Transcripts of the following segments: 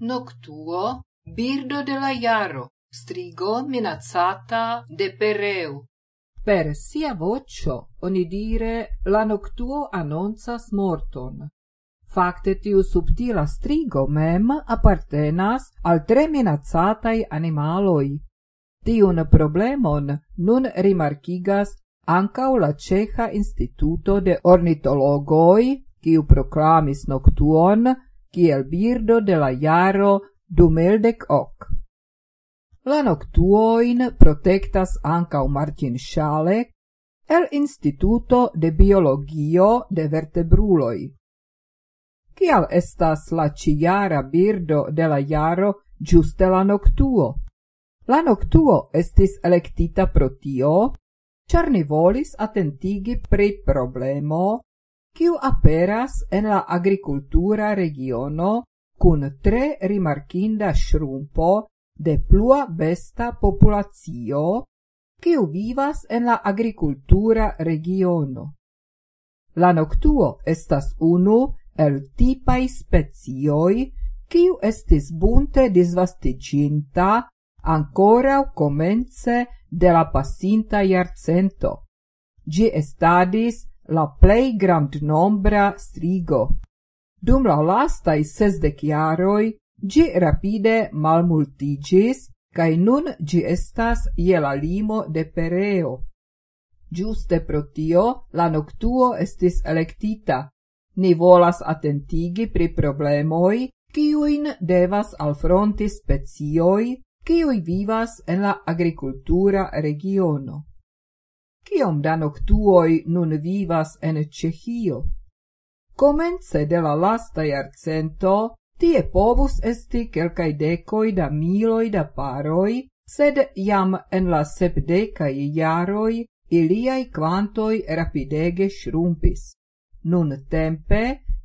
noctuo, birdo de la jaro, strigo minazzata de pereu. Per sia vocio, oni dire, la noctuo annonzas morton. Facte tiu subtila strigo mem appartenas al tre minazzatai animaloi. Tiun problemon nun rimarkigas ancau la Ceha Instituto de Ornitologoi, kiu proclamis noctuon kiel birdo de la jaro dumeldec hoc. La noctuoin protectas ancau Martin Schalek el Instituto de Biologio de Vertebruloi. Kial estas la ciara birdo de la jaro giuste la noctuo? La noctuo estis electita pro tio, char ni volis attentigi pri problemo quiu aperas en la agricultura regiono cun tre rimarkinda shrumpo de plua besta populacio, quiu vivas en la agricultura regiono. La noctuo estas unu el tipai specioi, quiu estis bunte disvastiginta ancora comence de la pasinta iarcento. Gi estadis la plei grand nombra strigo. Dum la lastai sesdec iaroi, gi rapide malmultigis, cae nun gi estas ie la limo de pereo. Giuste pro tio la noctuo estis electita. Ni volas attentigi pri problemoi, kiuin devas alfronti specioi, kiui vivas en la agricultura regiono. Ciom da noctuoi nun vivas en Cehio? Comence de la lasta iarcento, tie povus esti quelcae decoi da miloi da paroi, sed jam en la sepdecae iaroi iliai quantoi rapidege shrumpis. Nun tempe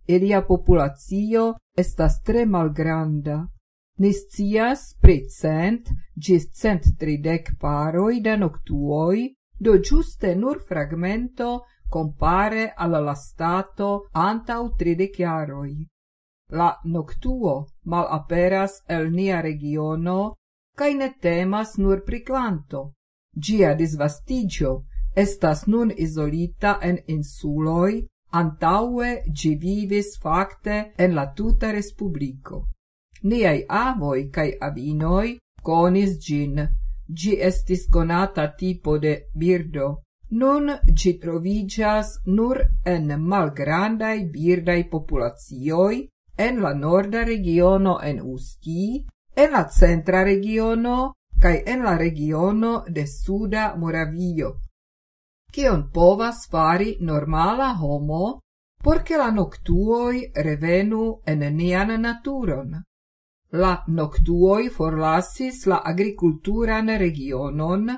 ilia populatio estas tre malgranda. Niscias pri cent gis cent tridec paroi da noctuoi, do giuste nur fragmento compare alla la stato antau tridec chiaroi. La noctuo mal aperas el nia regiono, cae ne temas nur priclanto. Gia disvastigio estas nun isolita en insuloi, antaue gi vivis facte en la tuta respublico. Niai avoi cae avinoi conis gin, gi estis conata tipo de birdo. Nun gi trovigas nur en malgrandai birdai populazioi, en la norda regiono en Usti, en la centra regiono, cae en la regiono de Suda Moravio. Cion povas fari normala homo, porque la noctuoi revenu en nian naturon? La noctuoi forlassis la agriculturan regionon,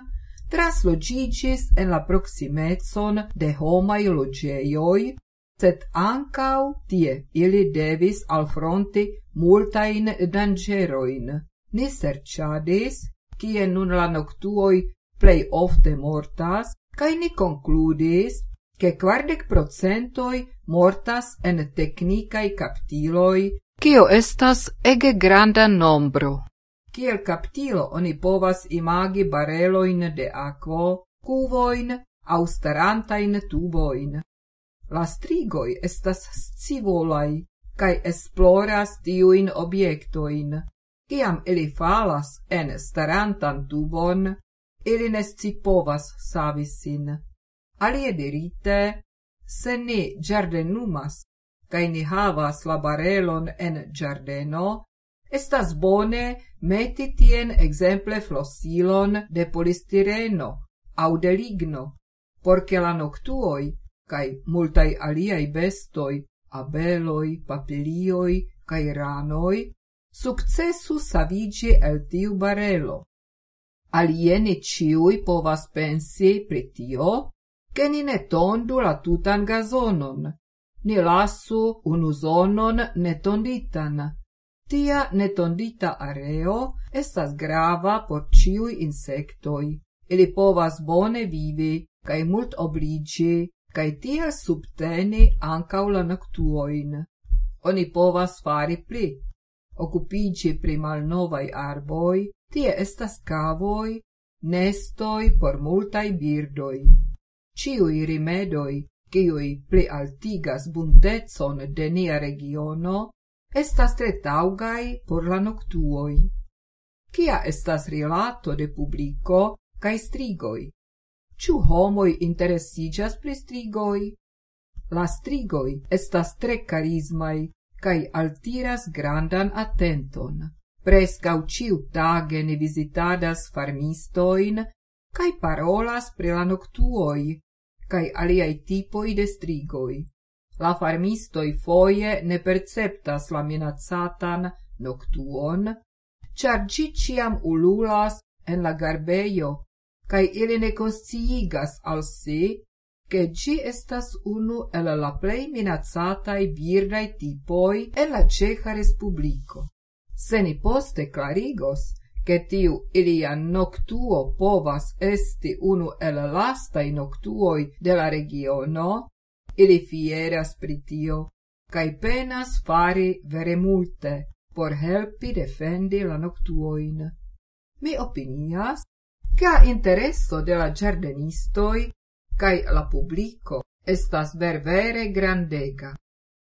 traslogigis en la proximezon de homai logeioi, set ancau tie ili devis alfronti multain dangeroin. Ni serciadis, kie nun la noctuoi plei ofte mortas, cae ni concludis, che quardec procentoi mortas en technicae captiloi Kio estas ege granda nombro. Kiel captilo oni povas imagi bareloin de aquo, cuvoin, au starantain tuboin. La strigoi estas scivolai, cae esploras tiuin obiectoin. Ciam ili falas en starantan tubon, ili ne povas savisin. Alie dirite, se ne giardenumas cae ni havas la barelon en giardeno, estas bone meti tien exemple flosilon de polistireno au de ligno, porce la noctuoi, cae multai aliai bestoi, abeloi, papilioi, cae ranoi, successu savigi el tiu barelo. Alieni ciui povas pensi pritio, che ni ne tondu la tutan gazonon, ni lasu unu zonon netonditan. Tia netondita areo estas grava por ciui insectoi. Ili povas bone vivi, cae mult obligi, cae tia subteni ancau la. Oni povas fari pli. occupigi pri malnovai arboi, tie estas cavoi, nestoi por multai birdoi. Ciui rimedoi, quiui pli altigas bundecon de nia regiono, estas tre taugai por la noctuoi. Kia estas rilato de publico cae strigoi? Ciu homoi interessigas pri strigoi? La strigoi estas tre carismai, cae altiras grandan attenton. Prescau ciu tage ne visitadas farmistoin, cae parolas pri la noctuoi, cae aliai tipoi de strigoi. La farmistoi foie ne perceptas la minazzatan noctuon, char gi ciam ululas en la garbeio, cae ili ne consciigas al si, che gi estas unu el la plei minazzatai birdai tipoi en la Ceha Respublico. Se ni poste clarigos, che tiu ilia noctuo povas esti unu el lastai noctuoi de la regiono, ili fieras pritio, cae penas fari vere multe por helpi defendi la noctuoin. Mi opinias, ca intereso de la giardenistoi cae la publico estas ver vere grandega.